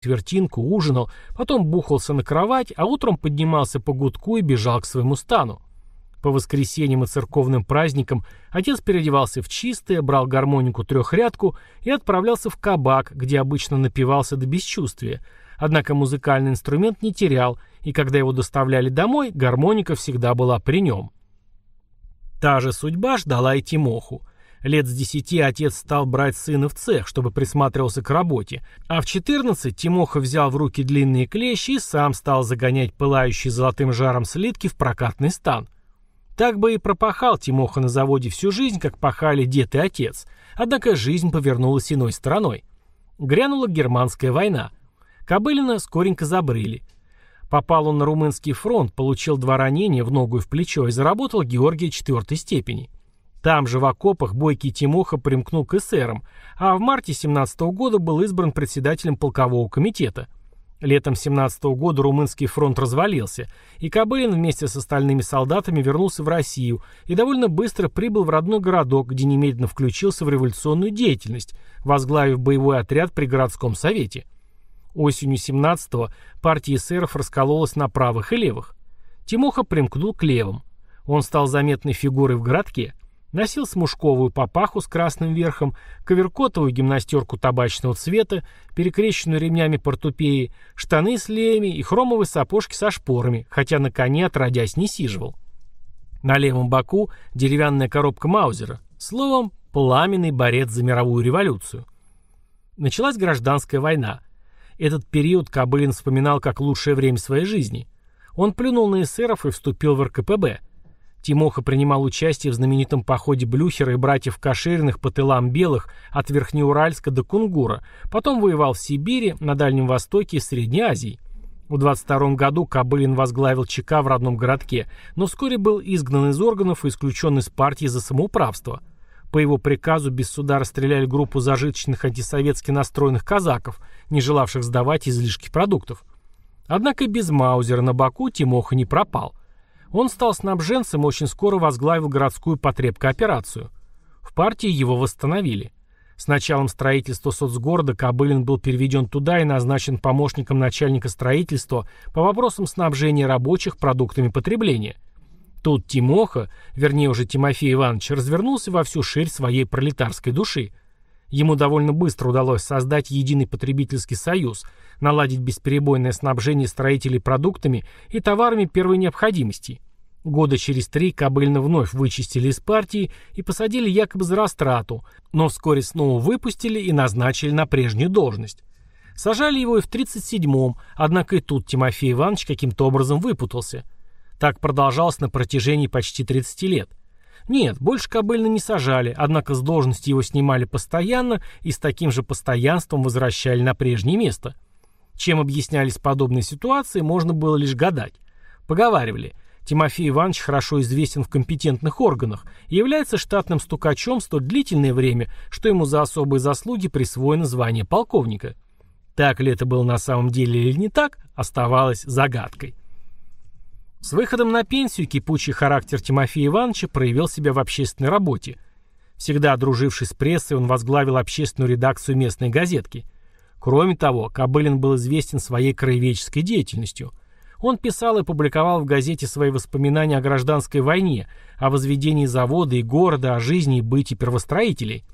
четвертинку, ужинал, потом бухался на кровать, а утром поднимался по гудку и бежал к своему стану. По воскресеньям и церковным праздникам отец переодевался в чистое, брал гармонику трехрядку и отправлялся в кабак, где обычно напивался до бесчувствия. Однако музыкальный инструмент не терял, и когда его доставляли домой, гармоника всегда была при нем. Та же судьба ждала и Тимоху. Лет с десяти отец стал брать сына в цех, чтобы присматривался к работе, а в четырнадцать Тимоха взял в руки длинные клещи и сам стал загонять пылающие золотым жаром слитки в прокатный стан. Так бы и пропахал Тимоха на заводе всю жизнь, как пахали дед и отец. Однако жизнь повернулась иной стороной. Грянула германская война. Кобылина скоренько забрили. Попал он на румынский фронт, получил два ранения в ногу и в плечо и заработал Георгия четвертой степени. Там же в окопах бойкий Тимоха примкнул к эсерам, а в марте 17 года был избран председателем полкового комитета. Летом 17 года румынский фронт развалился, и Кобылин вместе с остальными солдатами вернулся в Россию и довольно быстро прибыл в родной городок, где немедленно включился в революционную деятельность, возглавив боевой отряд при городском совете. Осенью 17-го партия эсеров раскололась на правых и левых. Тимоха примкнул к левым. Он стал заметной фигурой в городке. Носил смушковую папаху с красным верхом, коверкотовую гимнастерку табачного цвета, перекрещенную ремнями портупеи, штаны с леями и хромовые сапожки со шпорами, хотя на коне отродясь не сиживал. На левом боку деревянная коробка Маузера. Словом, пламенный борец за мировую революцию. Началась гражданская война. Этот период Кобылин вспоминал как лучшее время своей жизни. Он плюнул на эсеров и вступил в РКПБ. Тимоха принимал участие в знаменитом походе Блюхера и братьев Кашириных по тылам белых от Верхнеуральска до Кунгура, потом воевал в Сибири, на Дальнем Востоке и Средней Азии. В 22 году Кобылин возглавил ЧК в родном городке, но вскоре был изгнан из органов и исключен из партии за самоуправство. По его приказу без суда расстреляли группу зажиточных антисоветски настроенных казаков, не желавших сдавать излишки продуктов. Однако без Маузера на боку Тимоха не пропал – он стал снабженцем и очень скоро возглавил городскую потребкооперацию. В партии его восстановили. С началом строительства соцгорода Кобылин был переведен туда и назначен помощником начальника строительства по вопросам снабжения рабочих продуктами потребления. Тут Тимоха, вернее уже Тимофей Иванович, развернулся во всю ширь своей пролетарской души. Ему довольно быстро удалось создать единый потребительский союз, наладить бесперебойное снабжение строителей продуктами и товарами первой необходимости. Года через три Кобыльна вновь вычистили из партии и посадили якобы за растрату, но вскоре снова выпустили и назначили на прежнюю должность. Сажали его и в 37-м, однако и тут Тимофей Иванович каким-то образом выпутался. Так продолжалось на протяжении почти 30 лет. Нет, больше Кобыльна не сажали, однако с должности его снимали постоянно и с таким же постоянством возвращали на прежнее место – чем объяснялись подобные ситуации, можно было лишь гадать. Поговаривали, Тимофей Иванович хорошо известен в компетентных органах и является штатным стукачом столь длительное время, что ему за особые заслуги присвоено звание полковника. Так ли это было на самом деле или не так, оставалось загадкой. С выходом на пенсию кипучий характер Тимофея Ивановича проявил себя в общественной работе. Всегда друживший с прессой, он возглавил общественную редакцию местной газетки – Кроме того, Кобылин был известен своей краеведческой деятельностью. Он писал и публиковал в газете свои воспоминания о гражданской войне, о возведении завода и города, о жизни и быте первостроителей.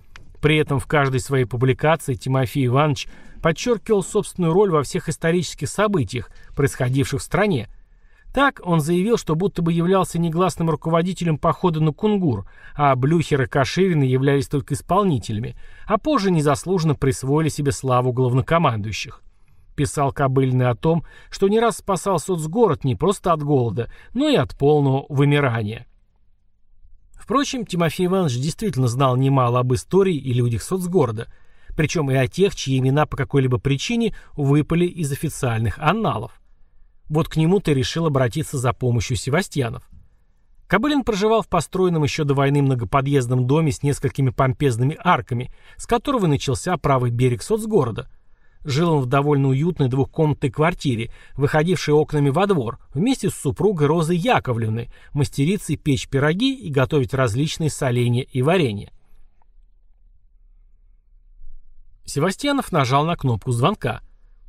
При этом в каждой своей публикации Тимофей Иванович подчеркивал собственную роль во всех исторических событиях, происходивших в стране, так он заявил, что будто бы являлся негласным руководителем похода на Кунгур, а Блюхер и Каширины являлись только исполнителями, а позже незаслуженно присвоили себе славу главнокомандующих. Писал Кобыльный о том, что не раз спасал соцгород не просто от голода, но и от полного вымирания. Впрочем, Тимофей Иванович действительно знал немало об истории и людях соцгорода, причем и о тех, чьи имена по какой-либо причине выпали из официальных анналов. Вот к нему ты решил обратиться за помощью Севастьянов. Кобылин проживал в построенном еще до войны многоподъездном доме с несколькими помпезными арками, с которого начался правый берег соцгорода. Жил он в довольно уютной двухкомнатной квартире, выходившей окнами во двор, вместе с супругой Розой Яковлевной, мастерицей печь пироги и готовить различные соленья и варенья. Севастьянов нажал на кнопку звонка.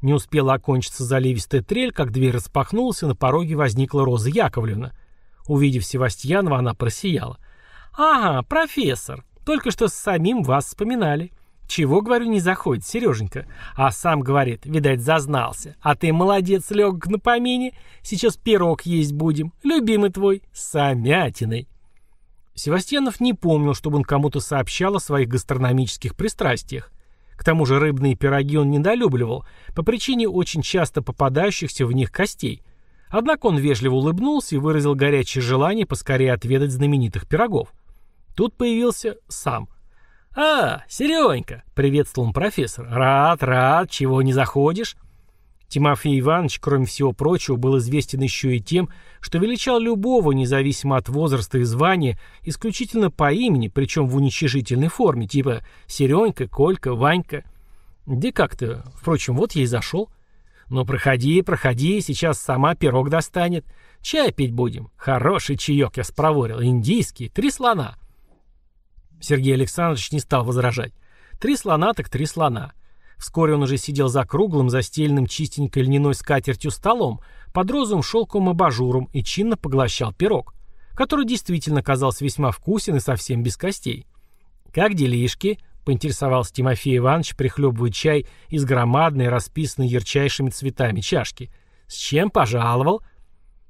Не успела окончиться заливистая трель, как дверь распахнулась, и на пороге возникла Роза Яковлевна. Увидев Севастьянова, она просияла. «Ага, профессор, только что с самим вас вспоминали. Чего, говорю, не заходит, Сереженька? А сам говорит, видать, зазнался. А ты молодец, легок на помине. Сейчас пирог есть будем. Любимый твой, с самятиной. Севастьянов не помнил, чтобы он кому-то сообщал о своих гастрономических пристрастиях. К тому же рыбные пироги он недолюбливал, по причине очень часто попадающихся в них костей. Однако он вежливо улыбнулся и выразил горячее желание поскорее отведать знаменитых пирогов. Тут появился сам. «А, Серенька!» — приветствовал он профессор. «Рад, рад, чего не заходишь?» Тимофей Иванович, кроме всего прочего, был известен еще и тем, что величал любого, независимо от возраста и звания, исключительно по имени, причем в уничижительной форме, типа Серенька, Колька, Ванька. Да как-то, впрочем, вот я и зашел. «Ну, проходи, проходи, сейчас сама пирог достанет. Чай пить будем. Хороший чаек я спроворил, индийский, три слона». Сергей Александрович не стал возражать. Три слона так три слона. Вскоре он уже сидел за круглым, застеленным чистенькой льняной скатертью столом, под розовым шелковым абажуром и чинно поглощал пирог, который действительно казался весьма вкусен и совсем без костей. «Как делишки?» — поинтересовался Тимофей Иванович, прихлебывая чай из громадной, расписанной ярчайшими цветами чашки. «С чем пожаловал?»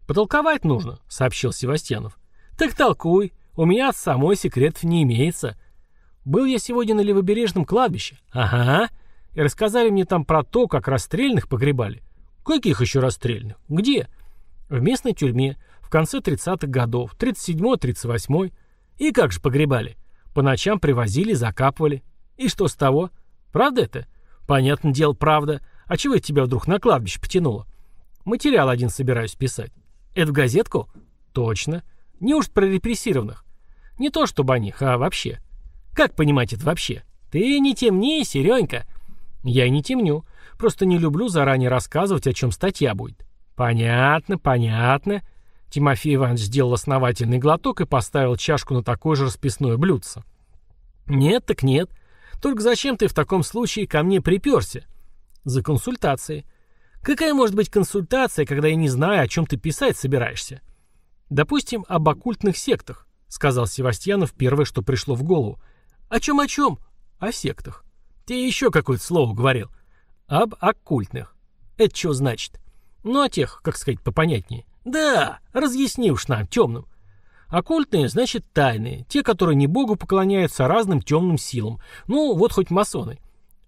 «Потолковать нужно», — сообщил Севастьянов. «Так толкуй. У меня от самой секретов не имеется. Был я сегодня на левобережном кладбище. Ага и рассказали мне там про то, как расстрельных погребали. Каких еще расстрельных? Где? В местной тюрьме, в конце 30-х годов, 37-38. И как же погребали? По ночам привозили, закапывали. И что с того? Правда это? Понятное дело, правда. А чего это тебя вдруг на кладбище потянуло? Материал один собираюсь писать. Это в газетку? Точно. Неужто про репрессированных? Не то чтобы о них, а вообще. Как понимать это вообще? Ты не темнее, Серенька. Я и не темню. Просто не люблю заранее рассказывать, о чем статья будет. Понятно, понятно. Тимофей Иванович сделал основательный глоток и поставил чашку на такое же расписное блюдце. Нет, так нет. Только зачем ты в таком случае ко мне приперся? За консультацией. Какая может быть консультация, когда я не знаю, о чем ты писать собираешься? Допустим, об оккультных сектах, сказал Севастьянов первое, что пришло в голову. О чем, о чем? О сектах. Ты еще какое-то слово говорил. Об оккультных. Это что значит? Ну, о тех, как сказать, попонятнее. Да, разъясни уж нам, темным. Оккультные, значит, тайные. Те, которые не Богу поклоняются, а разным темным силам. Ну, вот хоть масоны.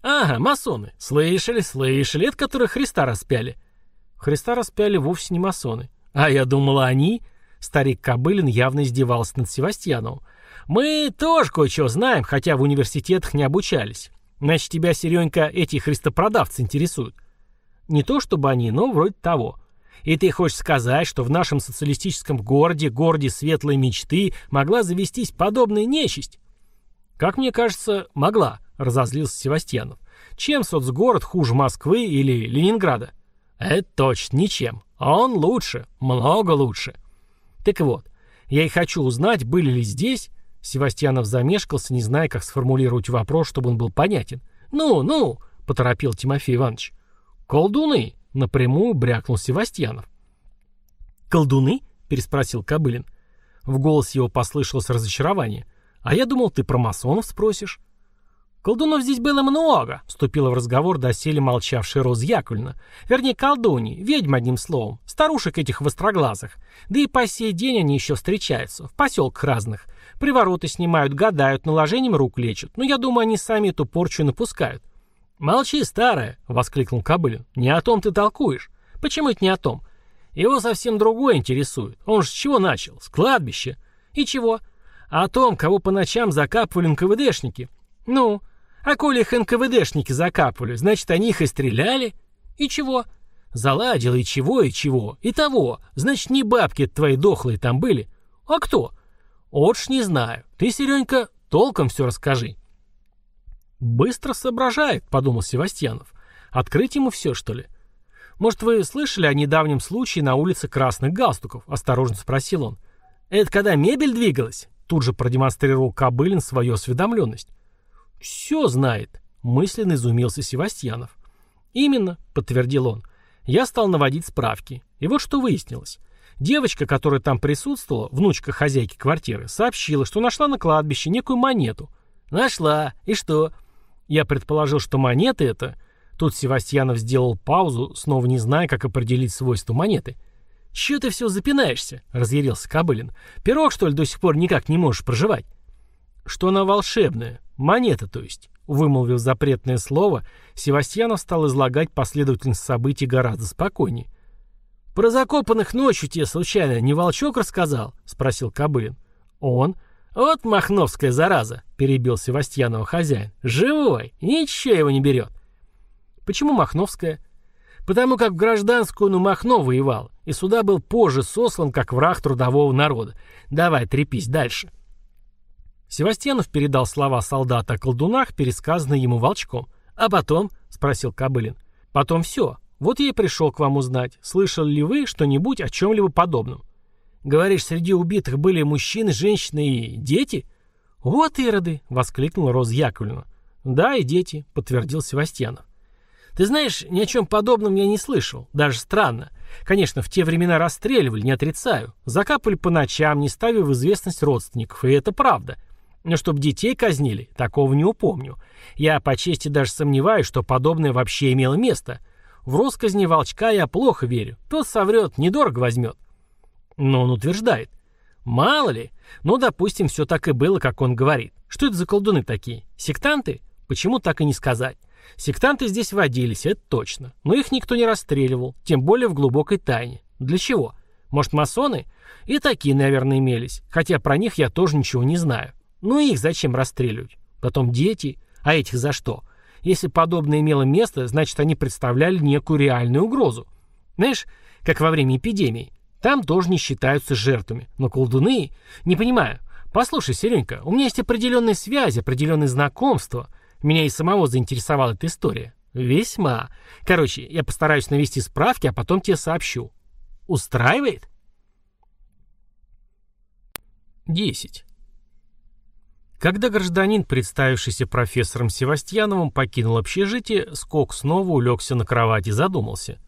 Ага, масоны. Слышали, слышали. Это которые Христа распяли. Христа распяли вовсе не масоны. А я думала, они... Старик Кобылин явно издевался над Севастьяновым. Мы тоже кое-что знаем, хотя в университетах не обучались. Значит, тебя, Серенька, эти христопродавцы интересуют. Не то чтобы они, но вроде того. И ты хочешь сказать, что в нашем социалистическом городе, городе светлой мечты, могла завестись подобная нечисть? Как мне кажется, могла, разозлился Севастьянов. Чем соцгород хуже Москвы или Ленинграда? Это точно ничем. Он лучше, много лучше. Так вот, я и хочу узнать, были ли здесь Севастьянов замешкался, не зная, как сформулировать вопрос, чтобы он был понятен. «Ну, ну!» — поторопил Тимофей Иванович. «Колдуны!» — напрямую брякнул Севастьянов. «Колдуны?» — переспросил Кобылин. В голосе его послышалось разочарование. «А я думал, ты про масонов спросишь». «Колдунов здесь было много», — вступила в разговор доселе молчавшая Роза Яковлевна. «Вернее, колдуни, ведьм одним словом, старушек этих востроглазых. Да и по сей день они еще встречаются, в поселках разных. Привороты снимают, гадают, наложением рук лечат. Но я думаю, они сами эту порчу напускают». «Молчи, старая!» — воскликнул Кобылин. «Не о том ты толкуешь. Почему это не о том? Его совсем другое интересует. Он же с чего начал? С кладбища. И чего? О том, кого по ночам закапывали НКВДшники. Ну, а коли их НКВДшники закапывали, значит, они их и стреляли? И чего? Заладил и чего, и чего. И того. Значит, не бабки твои дохлые там были. А кто? Вот ж не знаю. Ты, Серенька, толком все расскажи. Быстро соображает, подумал Севастьянов. Открыть ему все, что ли? Может, вы слышали о недавнем случае на улице Красных Галстуков? Осторожно спросил он. Это когда мебель двигалась? Тут же продемонстрировал Кобылин свою осведомленность. «Все знает», — мысленно изумился Севастьянов. «Именно», — подтвердил он. Я стал наводить справки. И вот что выяснилось. Девочка, которая там присутствовала, внучка хозяйки квартиры, сообщила, что нашла на кладбище некую монету. «Нашла. И что?» Я предположил, что монеты это... Тут Севастьянов сделал паузу, снова не зная, как определить свойства монеты. «Чё ты все запинаешься?» — разъярился Кобылин. «Пирог, что ли, до сих пор никак не можешь проживать?» «Что она волшебная. Монета, то есть». Вымолвив запретное слово, Севастьянов стал излагать последовательность событий гораздо спокойнее. «Про закопанных ночью тебе, случайно, не волчок рассказал?» — спросил Кобылин. «Он?» «Вот махновская зараза!» — перебил Севастьянова хозяин. «Живой! Ничего его не берет!» «Почему махновская?» «Потому как в гражданскую ну Махно воевал, и сюда был позже сослан как враг трудового народа. Давай, трепись дальше!» Севастьянов передал слова солдата о колдунах, пересказанные ему волчком. «А потом?» — спросил Кобылин. «Потом все. Вот я и пришел к вам узнать, слышали ли вы что-нибудь о чем-либо подобном. Говоришь, среди убитых были мужчины, женщины и дети?» «Вот ироды!» — воскликнула Роза Яковлевна. «Да, и дети», — подтвердил Севастьянов. «Ты знаешь, ни о чем подобном я не слышал. Даже странно. Конечно, в те времена расстреливали, не отрицаю. Закапывали по ночам, не ставя в известность родственников, и это правда. Но чтобы детей казнили, такого не упомню. Я по чести даже сомневаюсь, что подобное вообще имело место. В росказни волчка я плохо верю. Тот соврет, недорого возьмет. Но он утверждает. Мало ли. Ну, допустим, все так и было, как он говорит. Что это за колдуны такие? Сектанты? Почему так и не сказать? Сектанты здесь водились, это точно. Но их никто не расстреливал, тем более в глубокой тайне. Для чего? Может, масоны? И такие, наверное, имелись. Хотя про них я тоже ничего не знаю. Ну их зачем расстреливать? Потом дети. А этих за что? Если подобное имело место, значит они представляли некую реальную угрозу. Знаешь, как во время эпидемии. Там тоже не считаются жертвами. Но колдуны... Не понимаю. Послушай, Серенька, у меня есть определенные связи, определенные знакомства. Меня и самого заинтересовала эта история. Весьма. Короче, я постараюсь навести справки, а потом тебе сообщу. Устраивает? 10. Когда гражданин, представившийся профессором Севастьяновым, покинул общежитие, Скок снова улегся на кровать и задумался.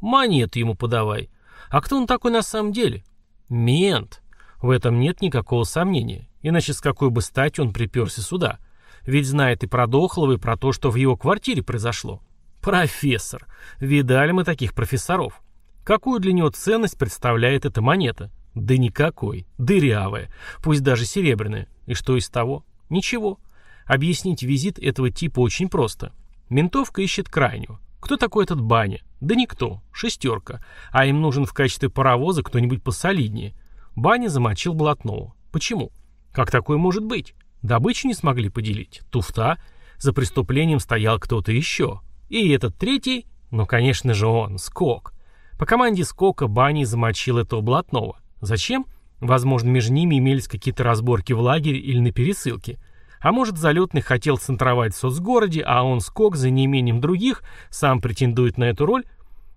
«Монету ему подавай. А кто он такой на самом деле?» «Мент. В этом нет никакого сомнения. Иначе с какой бы стати он приперся сюда? Ведь знает и про Дохлова, и про то, что в его квартире произошло. Профессор. Видали мы таких профессоров. Какую для него ценность представляет эта монета? Да никакой. Дырявая. Пусть даже серебряная. И что из того? Ничего. Объяснить визит этого типа очень просто. Ментовка ищет крайнюю. Кто такой этот Баня? Да никто. Шестерка. А им нужен в качестве паровоза кто-нибудь посолиднее. Баня замочил Блатного. Почему? Как такое может быть? Добычу не смогли поделить. Туфта. За преступлением стоял кто-то еще. И этот третий, ну, конечно же, он, Скок. По команде Скока Бани замочил этого Блатного. Зачем? Возможно, между ними имелись какие-то разборки в лагере или на пересылке. А может, залетный хотел центровать в соцгороде, а он, Скок, за неимением других, сам претендует на эту роль?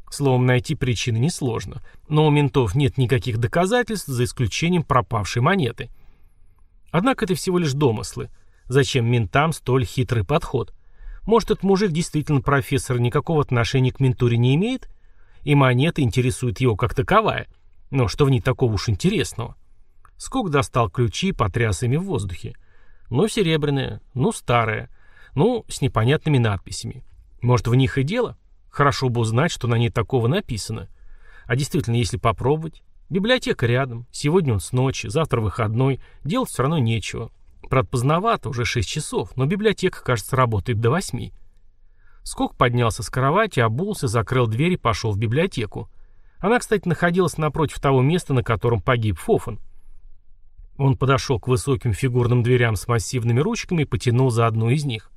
Словом, найти причины несложно. Но у ментов нет никаких доказательств, за исключением пропавшей монеты. Однако это всего лишь домыслы. Зачем ментам столь хитрый подход? Может, этот мужик действительно профессор никакого отношения к ментуре не имеет? И монета интересует его как таковая. Но что в ней такого уж интересного? Скок достал ключи потряс ими в воздухе. Ну, серебряная, ну, старая, ну, с непонятными надписями. Может, в них и дело? Хорошо бы узнать, что на ней такого написано. А действительно, если попробовать? Библиотека рядом, сегодня он с ночи, завтра выходной, делать все равно нечего. Правда, поздновато, уже 6 часов, но библиотека, кажется, работает до 8. Скок поднялся с кровати, обулся, закрыл дверь и пошел в библиотеку. Она, кстати, находилась напротив того места, на котором погиб Фофан. Он подошел к высоким фигурным дверям с массивными ручками и потянул за одну из них.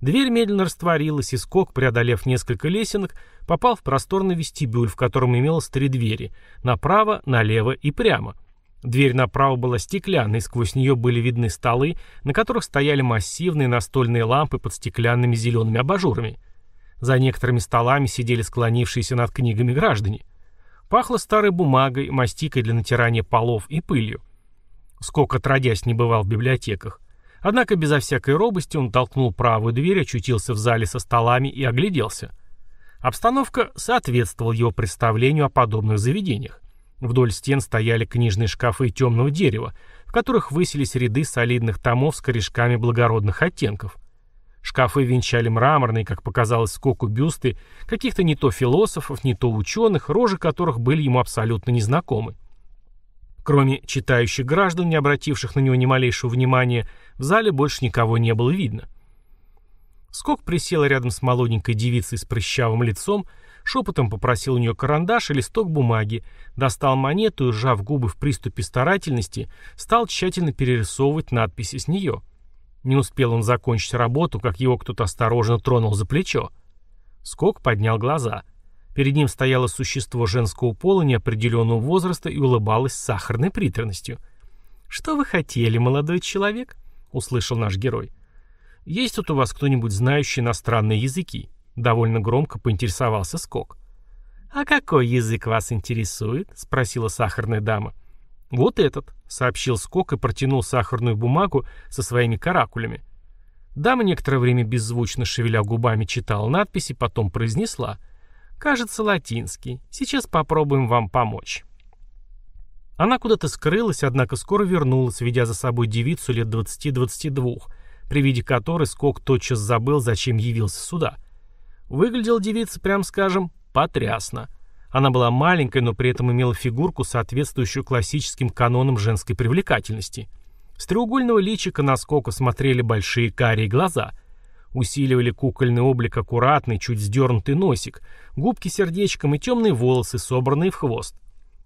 Дверь медленно растворилась, и скок, преодолев несколько лесенок, попал в просторный вестибюль, в котором имелось три двери — направо, налево и прямо. Дверь направо была стеклянной, сквозь нее были видны столы, на которых стояли массивные настольные лампы под стеклянными зелеными абажурами. За некоторыми столами сидели склонившиеся над книгами граждане — Пахло старой бумагой, мастикой для натирания полов и пылью. Сколько отродясь не бывал в библиотеках. Однако безо всякой робости он толкнул правую дверь, очутился в зале со столами и огляделся. Обстановка соответствовала его представлению о подобных заведениях. Вдоль стен стояли книжные шкафы темного дерева, в которых высились ряды солидных томов с корешками благородных оттенков. Шкафы венчали мраморные, как показалось Скоку, бюсты каких-то не то философов, не то ученых, рожи которых были ему абсолютно незнакомы. Кроме читающих граждан, не обративших на него ни малейшего внимания, в зале больше никого не было видно. Скок присел рядом с молоденькой девицей с прыщавым лицом, шепотом попросил у нее карандаш и листок бумаги, достал монету и, сжав губы в приступе старательности, стал тщательно перерисовывать надписи с нее. Не успел он закончить работу, как его кто-то осторожно тронул за плечо. Скок поднял глаза. Перед ним стояло существо женского пола неопределенного возраста и улыбалось с сахарной приторностью. «Что вы хотели, молодой человек?» — услышал наш герой. «Есть тут у вас кто-нибудь знающий иностранные языки?» Довольно громко поинтересовался Скок. «А какой язык вас интересует?» — спросила сахарная дама. «Вот этот», — сообщил Скок и протянул сахарную бумагу со своими каракулями. Дама некоторое время беззвучно шевеля губами читала надписи, потом произнесла. «Кажется, латинский. Сейчас попробуем вам помочь». Она куда-то скрылась, однако скоро вернулась, ведя за собой девицу лет 20-22, при виде которой Скок тотчас забыл, зачем явился сюда. Выглядела девица, прям скажем, потрясно. Она была маленькой, но при этом имела фигурку, соответствующую классическим канонам женской привлекательности. С треугольного личика на Скока смотрели большие карие глаза. Усиливали кукольный облик аккуратный, чуть сдернутый носик, губки сердечком и темные волосы, собранные в хвост.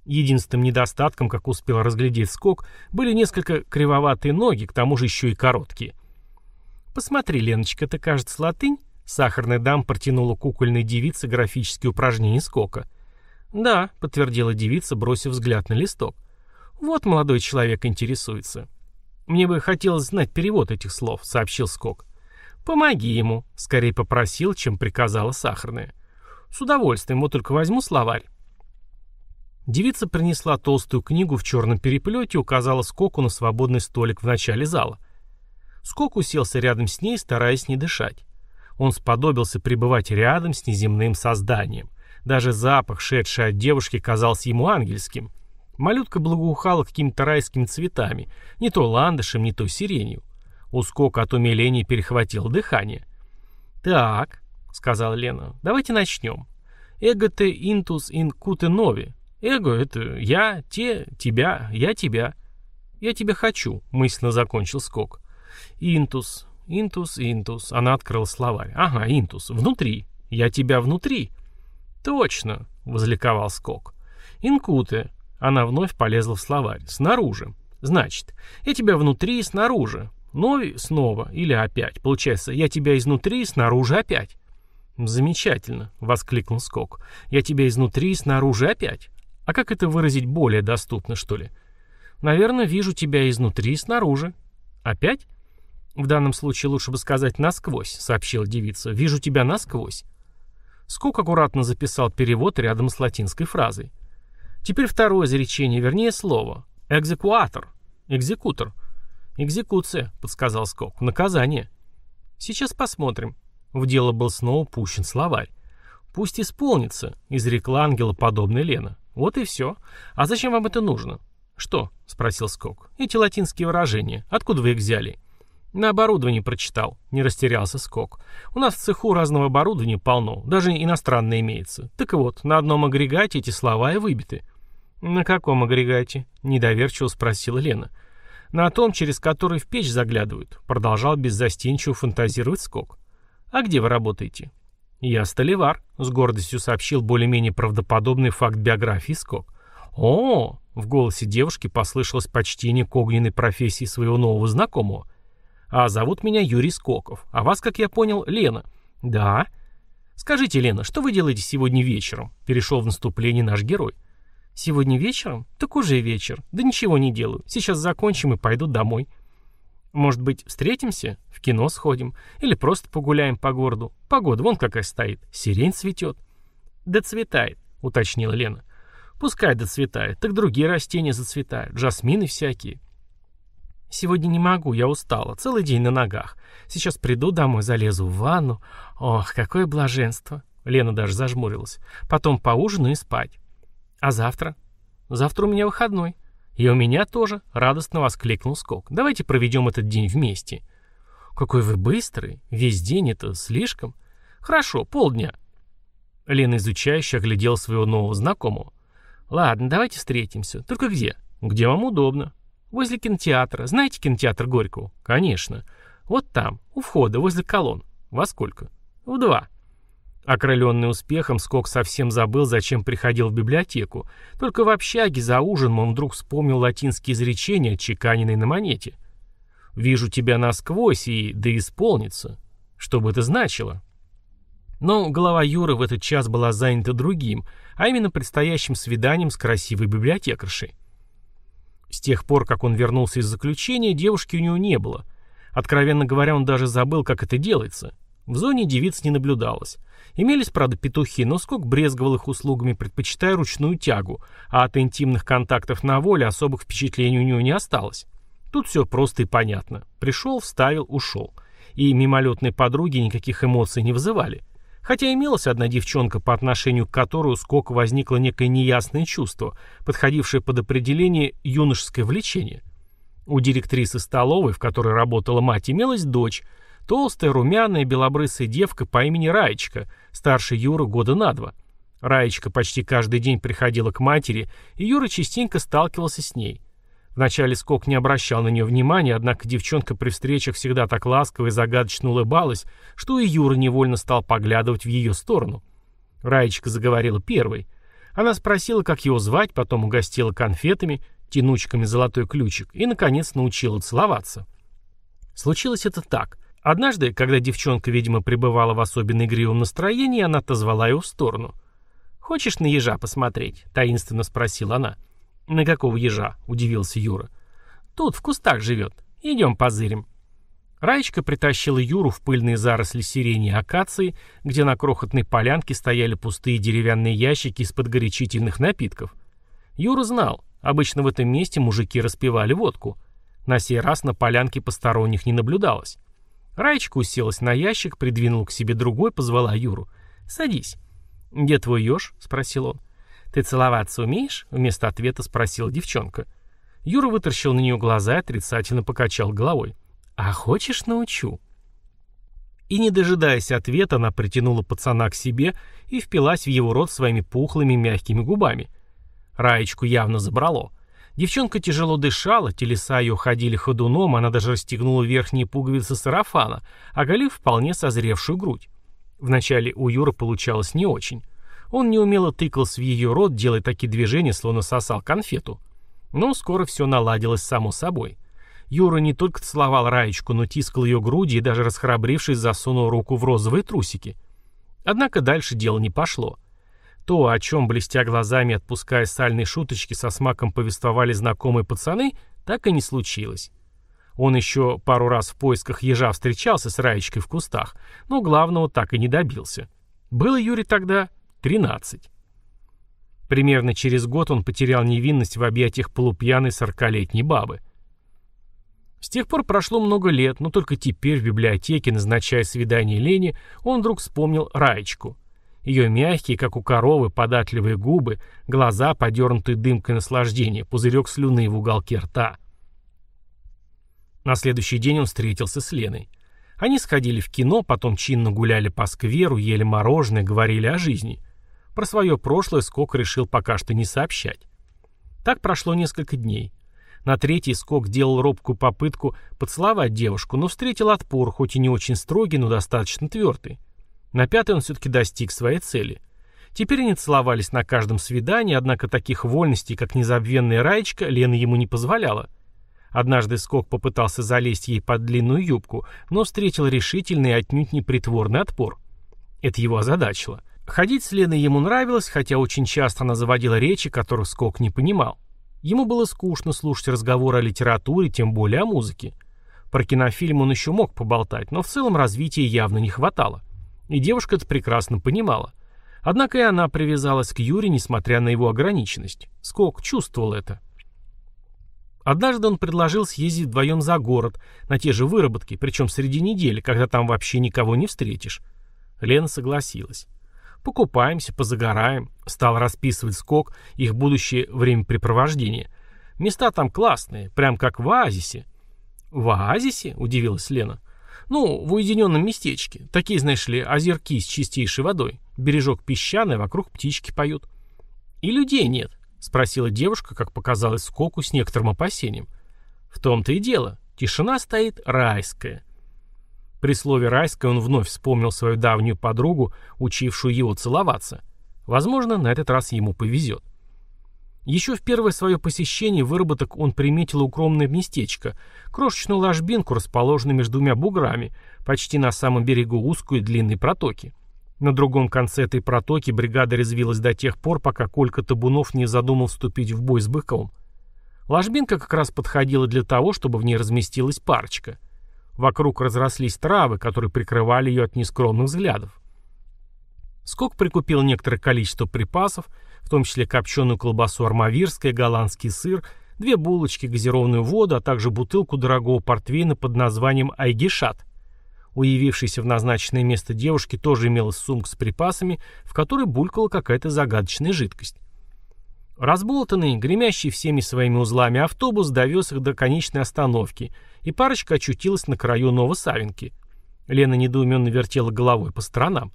Единственным недостатком, как успел разглядеть Скок, были несколько кривоватые ноги, к тому же еще и короткие. «Посмотри, Леночка, это, кажется, латынь?» Сахарная дам протянула кукольной девице графические упражнения скока. «Да», — подтвердила девица, бросив взгляд на листок. «Вот молодой человек интересуется». «Мне бы хотелось знать перевод этих слов», — сообщил Скок. «Помоги ему», — скорее попросил, чем приказала Сахарная. «С удовольствием, вот только возьму словарь». Девица принесла толстую книгу в черном переплете и указала Скоку на свободный столик в начале зала. Скок уселся рядом с ней, стараясь не дышать. Он сподобился пребывать рядом с неземным созданием. Даже запах, шедший от девушки, казался ему ангельским. Малютка благоухала какими-то райскими цветами, не то ландышем, не то сиренью. У Скока от умиления перехватило дыхание. «Так», — сказала Лена, — «давайте начнем. Ego te intus in cute novi. Ego — это я, te, тебя, я тебя. Я тебя хочу», — мысленно закончил Скок. «Intus, intus, intus». Она открыла словарь. «Ага, intus. Внутри. Я тебя внутри». «Точно», — возликовал Скок. «Инкуте». Она вновь полезла в словарь. «Снаружи». «Значит, я тебя внутри и снаружи. Нови снова или опять. Получается, я тебя изнутри и снаружи опять». «Замечательно», — воскликнул Скок. «Я тебя изнутри и снаружи опять. А как это выразить более доступно, что ли? Наверное, вижу тебя изнутри и снаружи. Опять? В данном случае лучше бы сказать «насквозь», — сообщила девица. «Вижу тебя насквозь». Скок аккуратно записал перевод рядом с латинской фразой. Теперь второе изречение, вернее слово. «Экзекуатор». «Экзекутор». «Экзекуция», — подсказал Скок. «Наказание». «Сейчас посмотрим». В дело был снова пущен словарь. «Пусть исполнится», — изрекла ангелоподобная Лена. Вот и все. А зачем вам это нужно? Что? Спросил Скок. Эти латинские выражения. Откуда вы их взяли? На оборудовании прочитал. Не растерялся Скок. У нас в цеху разного оборудования полно. Даже иностранное имеется. Так вот, на одном агрегате эти слова и выбиты. На каком агрегате? Недоверчиво спросила Лена. На том, через который в печь заглядывают. Продолжал беззастенчиво фантазировать Скок. А где вы работаете? «Я столевар», — с гордостью сообщил более-менее правдоподобный факт биографии Скок. «О!» — в голосе девушки послышалось почтение к огненной профессии своего нового знакомого. «А зовут меня Юрий Скоков. А вас, как я понял, Лена». «Да». «Скажите, Лена, что вы делаете сегодня вечером?» — перешел в наступление наш герой. «Сегодня вечером? Так уже вечер. Да ничего не делаю. Сейчас закончим и пойду домой». Может быть, встретимся? В кино сходим? Или просто погуляем по городу? Погода вон какая стоит. Сирень цветет. Доцветает, уточнила Лена. Пускай доцветает, так другие растения зацветают. Жасмины всякие. Сегодня не могу, я устала. Целый день на ногах. Сейчас приду домой, залезу в ванну. Ох, какое блаженство. Лена даже зажмурилась. «Потом поужинаю и спать». «А завтра?» «Завтра у меня выходной». «И у меня тоже», — радостно воскликнул Скок. «Давайте проведем этот день вместе». «Какой вы быстрый! Весь день это слишком». «Хорошо, полдня». Лена изучающе оглядел своего нового знакомого. «Ладно, давайте встретимся. Только где?» «Где вам удобно». «Возле кинотеатра. Знаете кинотеатр Горького?» «Конечно. Вот там, у входа, возле колонн. Во сколько?» «В два». Окрыленный успехом, Скок совсем забыл, зачем приходил в библиотеку. Только в общаге за ужином он вдруг вспомнил латинские изречения, чеканенные на монете. «Вижу тебя насквозь, и да исполнится». Что бы это значило? Но голова Юры в этот час была занята другим, а именно предстоящим свиданием с красивой библиотекаршей. С тех пор, как он вернулся из заключения, девушки у него не было. Откровенно говоря, он даже забыл, как это делается. В зоне девиц не наблюдалось. Имелись, правда, петухи, но сколько брезговал их услугами, предпочитая ручную тягу, а от интимных контактов на воле особых впечатлений у него не осталось. Тут все просто и понятно. Пришел, вставил, ушел. И мимолетные подруги никаких эмоций не вызывали. Хотя имелась одна девчонка, по отношению к которой у Скока возникло некое неясное чувство, подходившее под определение юношеское влечение. У директрисы столовой, в которой работала мать, имелась дочь, толстая, румяная, белобрысая девка по имени Раечка, старше Юры года на два. Раечка почти каждый день приходила к матери, и Юра частенько сталкивался с ней. Вначале Скок не обращал на нее внимания, однако девчонка при встречах всегда так ласково и загадочно улыбалась, что и Юра невольно стал поглядывать в ее сторону. Раечка заговорила первой. Она спросила, как его звать, потом угостила конфетами, тянучками золотой ключик и, наконец, научила целоваться. Случилось это так. Однажды, когда девчонка, видимо, пребывала в особенно игривом настроении, она отозвала его в сторону. «Хочешь на ежа посмотреть?» — таинственно спросила она. — «На какого ежа?» — удивился Юра. «Тут, в кустах живет. Идем позырим». Раечка притащила Юру в пыльные заросли сирени и акации, где на крохотной полянке стояли пустые деревянные ящики из-под горячительных напитков. Юра знал, обычно в этом месте мужики распивали водку. На сей раз на полянке посторонних не наблюдалось. Раечка уселась на ящик, придвинула к себе другой, позвала Юру. «Садись». «Где твой еж?» — спросил он. «Ты целоваться умеешь?» — вместо ответа спросила девчонка. Юра вытащил на нее глаза и отрицательно покачал головой. «А хочешь, научу?» И, не дожидаясь ответа, она притянула пацана к себе и впилась в его рот своими пухлыми мягкими губами. Раечку явно забрало. Девчонка тяжело дышала, телеса ее ходили ходуном, она даже расстегнула верхние пуговицы сарафана, оголив вполне созревшую грудь. Вначале у Юры получалось не очень. Он неумело тыкался в ее рот, делая такие движения, словно сосал конфету. Но скоро все наладилось само собой. Юра не только целовал Раечку, но тискал ее груди и даже расхрабрившись засунул руку в розовые трусики. Однако дальше дело не пошло. То, о чем, блестя глазами, отпуская сальные шуточки, со смаком повествовали знакомые пацаны, так и не случилось. Он еще пару раз в поисках ежа встречался с Раечкой в кустах, но главного так и не добился. Было Юре тогда 13. Примерно через год он потерял невинность в объятиях полупьяной сорокалетней бабы. С тех пор прошло много лет, но только теперь в библиотеке, назначая свидание Лене, он вдруг вспомнил Раечку. Ее мягкие, как у коровы, податливые губы, глаза, подернутые дымкой наслаждения, пузырек слюны в уголке рта. На следующий день он встретился с Леной. Они сходили в кино, потом чинно гуляли по скверу, ели мороженое, говорили о жизни. Про свое прошлое Скок решил пока что не сообщать. Так прошло несколько дней. На третий Скок делал робкую попытку поцеловать девушку, но встретил отпор, хоть и не очень строгий, но достаточно твердый. На пятый он все-таки достиг своей цели. Теперь они целовались на каждом свидании, однако таких вольностей, как незабвенная Раечка, Лена ему не позволяла. Однажды Скок попытался залезть ей под длинную юбку, но встретил решительный и отнюдь непритворный отпор. Это его озадачило. Ходить с Леной ему нравилось, хотя очень часто она заводила речи, которых Скок не понимал. Ему было скучно слушать разговоры о литературе, тем более о музыке. Про кинофильм он еще мог поболтать, но в целом развития явно не хватало. И девушка это прекрасно понимала. Однако и она привязалась к Юре, несмотря на его ограниченность. Скок чувствовал это. Однажды он предложил съездить вдвоем за город, на те же выработки, причем среди недели, когда там вообще никого не встретишь. Лена согласилась. Покупаемся, позагораем. Стал расписывать скок, их будущее времяпрепровождение. Места там классные, прям как в оазисе. В оазисе? Удивилась Лена. Ну, в уединенном местечке. Такие, знаешь ли, озерки с чистейшей водой. Бережок песчаный, вокруг птички поют. И людей нет, спросила девушка, как показалось скоку с некоторым опасением. В том-то и дело. Тишина стоит райская. При слове «райская» он вновь вспомнил свою давнюю подругу, учившую его целоваться. Возможно, на этот раз ему повезет. Еще в первое свое посещение выработок он приметил укромное местечко, крошечную ложбинку, расположенную между двумя буграми, почти на самом берегу узкой и длинной протоки. На другом конце этой протоки бригада резвилась до тех пор, пока Колька Табунов не задумал вступить в бой с быком. Ложбинка как раз подходила для того, чтобы в ней разместилась парочка – Вокруг разрослись травы, которые прикрывали ее от нескромных взглядов. Скок прикупил некоторое количество припасов, в том числе копченую колбасу армавирская, голландский сыр, две булочки, газированную воду, а также бутылку дорогого портвейна под названием «Айгишат». У явившейся в назначенное место девушки тоже имелась сумка с припасами, в которой булькала какая-то загадочная жидкость. Разболтанный, гремящий всеми своими узлами автобус довез их до конечной остановки, и парочка очутилась на краю Новосавинки. Лена недоуменно вертела головой по сторонам.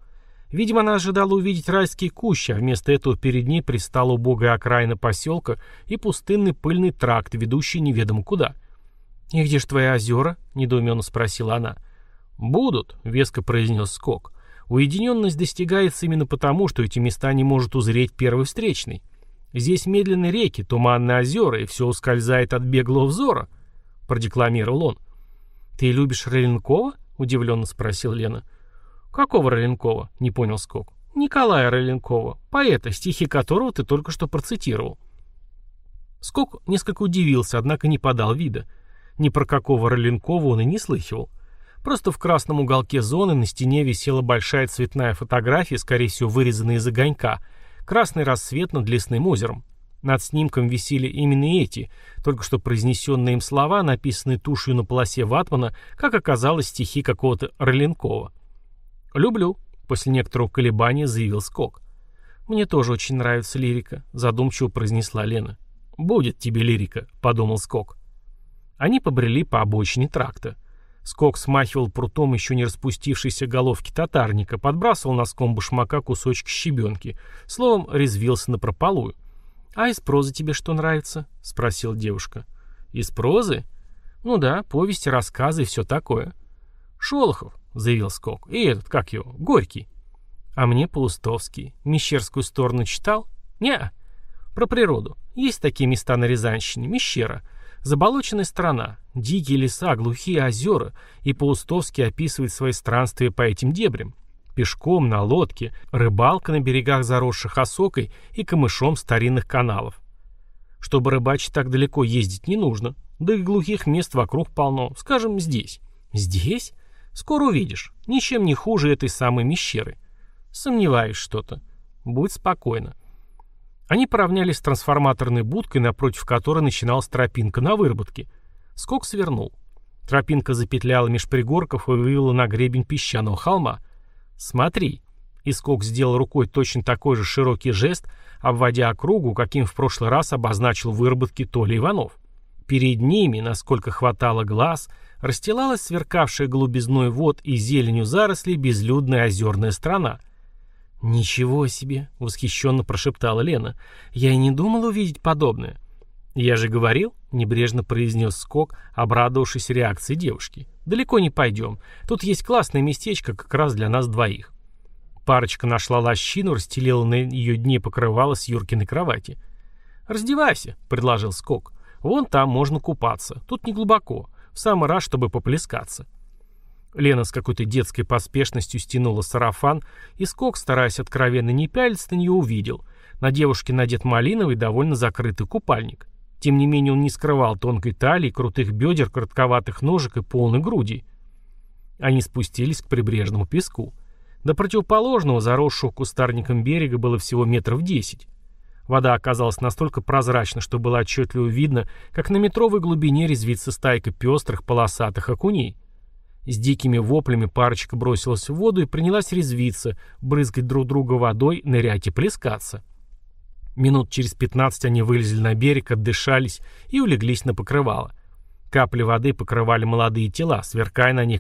Видимо, она ожидала увидеть райские кущи, а вместо этого перед ней пристала убогая окраина поселка и пустынный пыльный тракт, ведущий неведомо куда. «И где же твои озера?» — недоуменно спросила она. «Будут», — веско произнес Скок. «Уединенность достигается именно потому, что эти места не может узреть первый встречный». Здесь медленные реки, туманные озера, и все ускользает от беглого взора», — продекламировал он. «Ты любишь Роленкова?» — удивленно спросил Лена. «Какого Роленкова?» — не понял Скок. «Николая Роленкова, поэта, стихи которого ты только что процитировал». Скок несколько удивился, однако не подал вида. Ни про какого Роленкова он и не слыхивал. Просто в красном уголке зоны на стене висела большая цветная фотография, скорее всего, вырезанная из огонька — Красный рассвет над лесным озером. Над снимком висели именно эти, только что произнесенные им слова, написанные тушью на полосе ватмана, как оказалось, стихи какого-то Роленкова. «Люблю», — после некоторого колебания заявил Скок. «Мне тоже очень нравится лирика», — задумчиво произнесла Лена. «Будет тебе лирика», — подумал Скок. Они побрели по обочине тракта. Скок смахивал прутом еще не распустившейся головки татарника, подбрасывал носком башмака кусочки щебенки. Словом, резвился на прополую. «А из прозы тебе что нравится?» — спросила девушка. «Из прозы?» «Ну да, повести, рассказы и все такое». «Шолохов», — заявил Скок. «И этот, как его, Горький». «А мне Паустовский. Мещерскую сторону читал?» «Не-а». «Про природу. Есть такие места на Рязанщине. Мещера. Заболоченная страна, дикие леса, глухие озера, и Паустовский описывает свои странствия по этим дебрям. Пешком, на лодке, рыбалка на берегах заросших осокой и камышом старинных каналов. Чтобы рыбачить так далеко ездить не нужно, да и глухих мест вокруг полно, скажем, здесь. Здесь? Скоро увидишь, ничем не хуже этой самой мещеры. Сомневаюсь что-то. Будь спокойна. Они поравнялись с трансформаторной будкой, напротив которой начиналась тропинка на выработке. Скок свернул. Тропинка запетляла меж пригорков и вывела на гребень песчаного холма. «Смотри!» И Скок сделал рукой точно такой же широкий жест, обводя округу, каким в прошлый раз обозначил выработки Толя Иванов. Перед ними, насколько хватало глаз, расстилалась сверкавшая голубизной вод и зеленью зарослей безлюдная озерная страна — «Ничего себе!» — восхищенно прошептала Лена. «Я и не думал увидеть подобное». «Я же говорил», — небрежно произнес Скок, обрадовавшись реакции девушки. «Далеко не пойдем. Тут есть классное местечко как раз для нас двоих». Парочка нашла лощину, расстелила на ее дне покрывало с Юркиной кровати. «Раздевайся», — предложил Скок. «Вон там можно купаться. Тут не глубоко. В самый раз, чтобы поплескаться». Лена с какой-то детской поспешностью стянула сарафан, и Скок, стараясь откровенно не пялиться, на нее увидел. На девушке надет малиновый, довольно закрытый купальник. Тем не менее он не скрывал тонкой талии, крутых бедер, коротковатых ножек и полной груди. Они спустились к прибрежному песку. До противоположного, заросшего кустарником берега, было всего метров десять. Вода оказалась настолько прозрачна, что было отчетливо видно, как на метровой глубине резвится стайка пестрых полосатых окуней. С дикими воплями парочка бросилась в воду и принялась резвиться, брызгать друг друга водой, нырять и плескаться. Минут через пятнадцать они вылезли на берег, отдышались и улеглись на покрывало. Капли воды покрывали молодые тела, сверкая на них